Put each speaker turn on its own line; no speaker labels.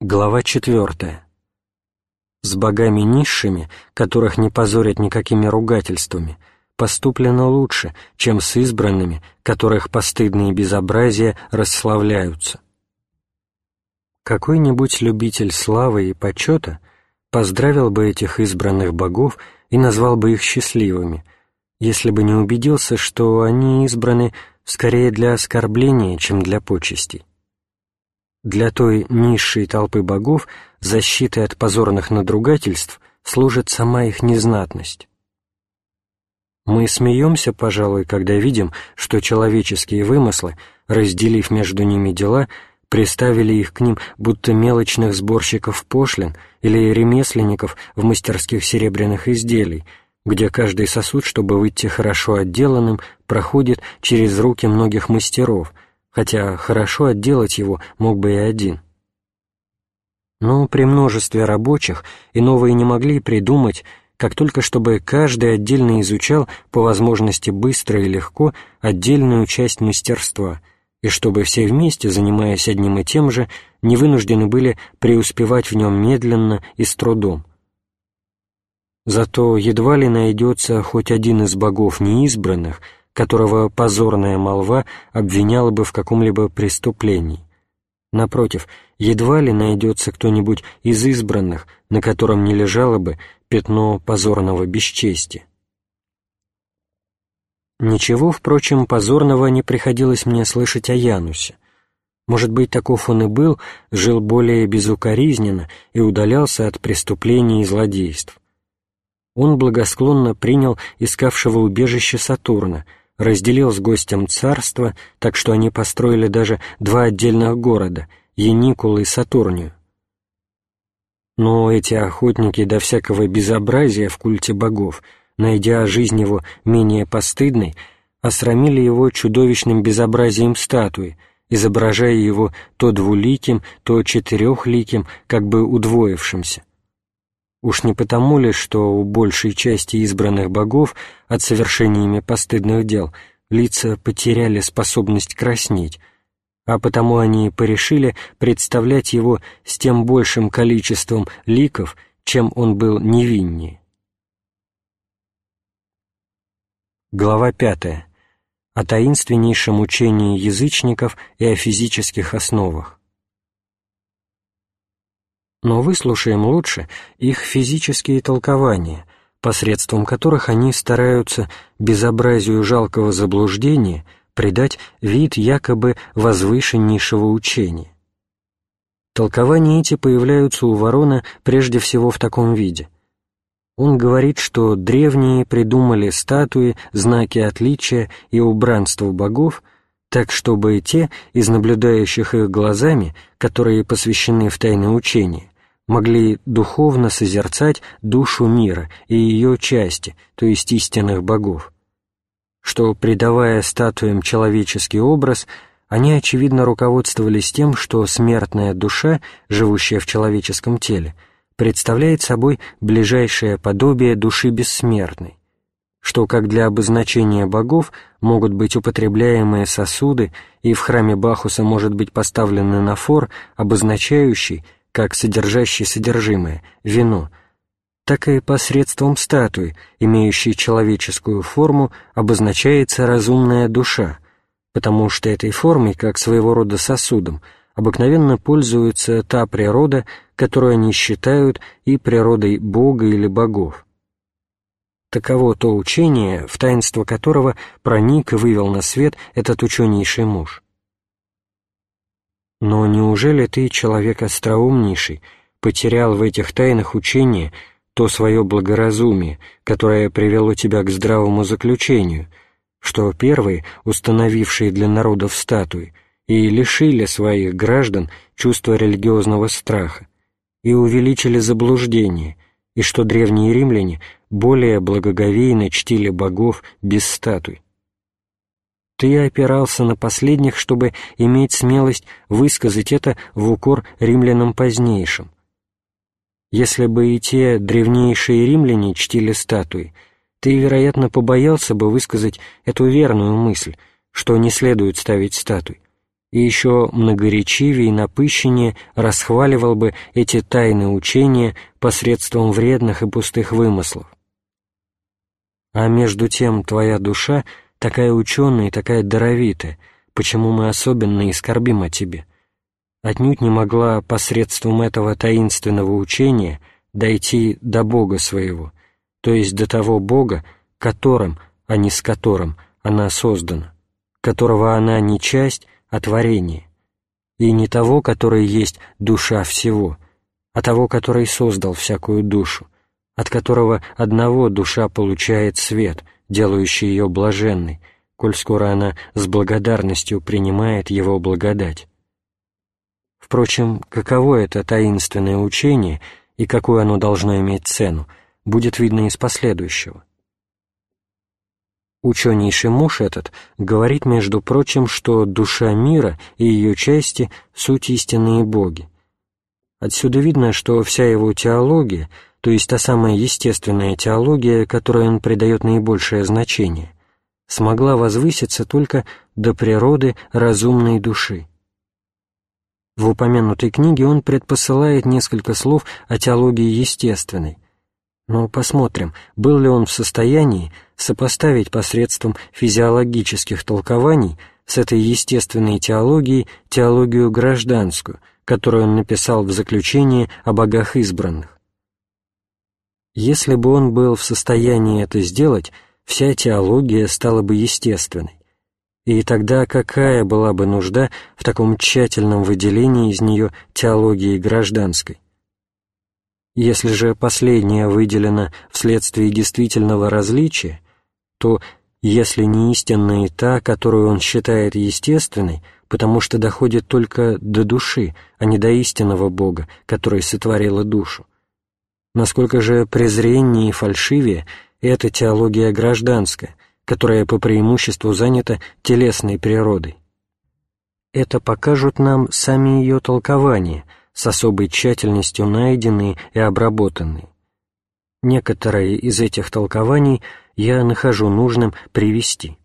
Глава 4. С богами низшими, которых не позорят никакими ругательствами, поступлено лучше, чем с избранными, которых постыдные безобразия расславляются. Какой-нибудь любитель славы и почета поздравил бы этих избранных богов и назвал бы их счастливыми, если бы не убедился, что они избраны скорее для оскорбления, чем для почестей. Для той низшей толпы богов защитой от позорных надругательств служит сама их незнатность. Мы смеемся, пожалуй, когда видим, что человеческие вымыслы, разделив между ними дела, приставили их к ним будто мелочных сборщиков пошлин или ремесленников в мастерских серебряных изделий, где каждый сосуд, чтобы выйти хорошо отделанным, проходит через руки многих мастеров — хотя хорошо отделать его мог бы и один. Но при множестве рабочих и не могли придумать, как только чтобы каждый отдельно изучал по возможности быстро и легко отдельную часть мастерства, и чтобы все вместе, занимаясь одним и тем же, не вынуждены были преуспевать в нем медленно и с трудом. Зато едва ли найдется хоть один из богов неизбранных — которого позорная молва обвиняла бы в каком-либо преступлении. Напротив, едва ли найдется кто-нибудь из избранных, на котором не лежало бы пятно позорного бесчестия. Ничего, впрочем, позорного не приходилось мне слышать о Янусе. Может быть, таков он и был, жил более безукоризненно и удалялся от преступлений и злодейств. Он благосклонно принял искавшего убежище Сатурна — разделил с гостем царство, так что они построили даже два отдельных города — Яникул и Сатурнию. Но эти охотники до всякого безобразия в культе богов, найдя жизнь его менее постыдной, осрамили его чудовищным безобразием статуи, изображая его то двуликим, то четырехликим, как бы удвоившимся. Уж не потому ли, что у большей части избранных богов от совершения ими постыдных дел лица потеряли способность краснеть, а потому они порешили представлять его с тем большим количеством ликов, чем он был невиннее. Глава пятая. О таинственнейшем учении язычников и о физических основах но выслушаем лучше их физические толкования, посредством которых они стараются безобразию жалкого заблуждения придать вид якобы возвышеннейшего учения. Толкования эти появляются у Ворона прежде всего в таком виде. Он говорит, что древние придумали статуи, знаки отличия и убранство богов, так чтобы те, из наблюдающих их глазами, которые посвящены в тайное учение, могли духовно созерцать душу мира и ее части, то есть истинных богов, что, придавая статуям человеческий образ, они, очевидно, руководствовались тем, что смертная душа, живущая в человеческом теле, представляет собой ближайшее подобие души бессмертной, что, как для обозначения богов, могут быть употребляемые сосуды, и в храме Бахуса может быть поставлен анафор, обозначающий – как содержащий содержимое, вино, так и посредством статуи, имеющей человеческую форму, обозначается разумная душа, потому что этой формой, как своего рода сосудом, обыкновенно пользуется та природа, которую они считают и природой Бога или богов. Таково то учение, в таинство которого проник и вывел на свет этот ученейший муж. Но неужели ты, человек остроумнейший, потерял в этих тайнах учения то свое благоразумие, которое привело тебя к здравому заключению, что первые, установившие для народов статуи, и лишили своих граждан чувства религиозного страха, и увеличили заблуждение, и что древние римляне более благоговейно чтили богов без статуй? Ты опирался на последних, чтобы иметь смелость высказать это в укор римлянам позднейшим. Если бы и те древнейшие римляне чтили статуи, ты, вероятно, побоялся бы высказать эту верную мысль, что не следует ставить статуй, и еще многоречивее и напыщеннее расхваливал бы эти тайны учения посредством вредных и пустых вымыслов. А между тем твоя душа такая ученая и такая даровитая, почему мы особенно и скорбим о тебе, отнюдь не могла посредством этого таинственного учения дойти до Бога своего, то есть до того Бога, которым, а не с которым, она создана, которого она не часть, а творение, и не того, который есть душа всего, а того, который создал всякую душу, от которого одного душа получает свет, делающий ее блаженной, коль скоро она с благодарностью принимает его благодать. Впрочем, каково это таинственное учение и какую оно должно иметь цену, будет видно из последующего. Ученейший муж этот говорит, между прочим, что душа мира и ее части — суть истинные боги. Отсюда видно, что вся его теология, то есть та самая естественная теология, которой он придает наибольшее значение, смогла возвыситься только до природы разумной души. В упомянутой книге он предпосылает несколько слов о теологии естественной, но посмотрим, был ли он в состоянии сопоставить посредством физиологических толкований с этой естественной теологией теологию гражданскую, которую он написал в заключении о богах избранных. Если бы он был в состоянии это сделать, вся теология стала бы естественной. И тогда какая была бы нужда в таком тщательном выделении из нее теологии гражданской? Если же последняя выделена вследствие действительного различия, то если не истинная та, которую он считает естественной, потому что доходит только до души, а не до истинного Бога, который сотворила душу, насколько же презреннее и фальшивее эта теология гражданская, которая по преимуществу занята телесной природой. Это покажут нам сами ее толкования — с особой тщательностью найденные и обработанные. Некоторые из этих толкований я нахожу нужным привести.